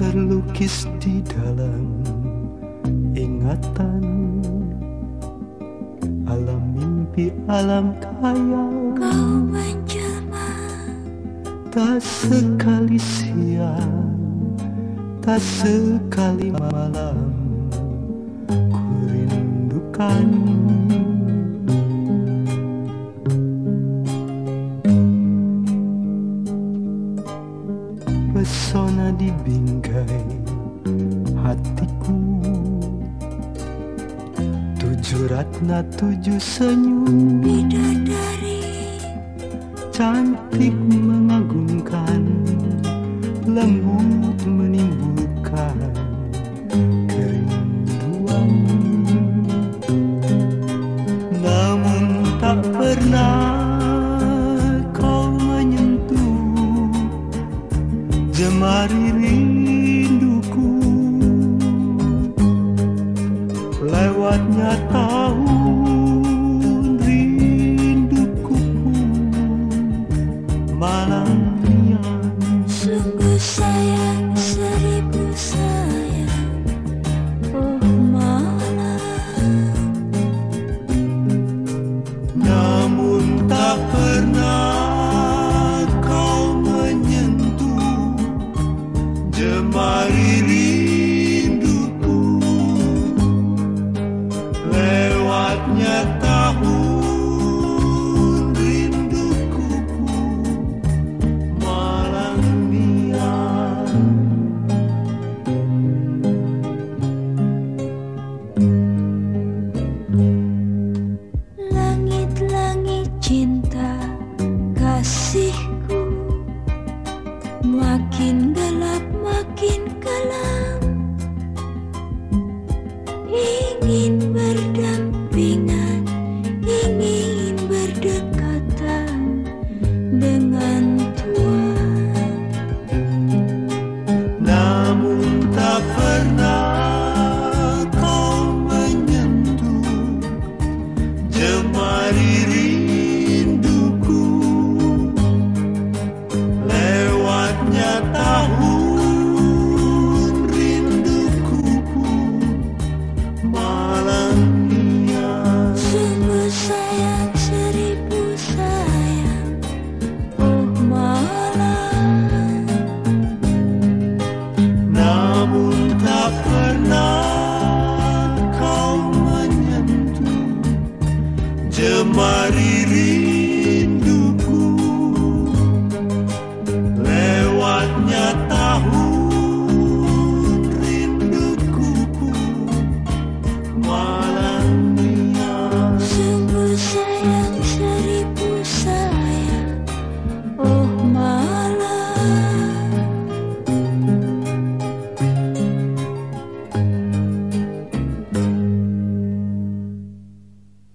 terlukis di dalam ingatan. Alam mimpi alam kaya. Kau menjelma tak sekali siang tak sekali malam ku rindukanmu Pesona di bingkai hatiku. Tujuh ratna tujuh senyum Bidadari. Cantik manis hari rinduku. Lewatnya tahun Rinduku. Malam yang Sungguh sayang Seribu sayang. Oh malam. Namun tak pernah Marini. Makin gelap makin kelam. Ingin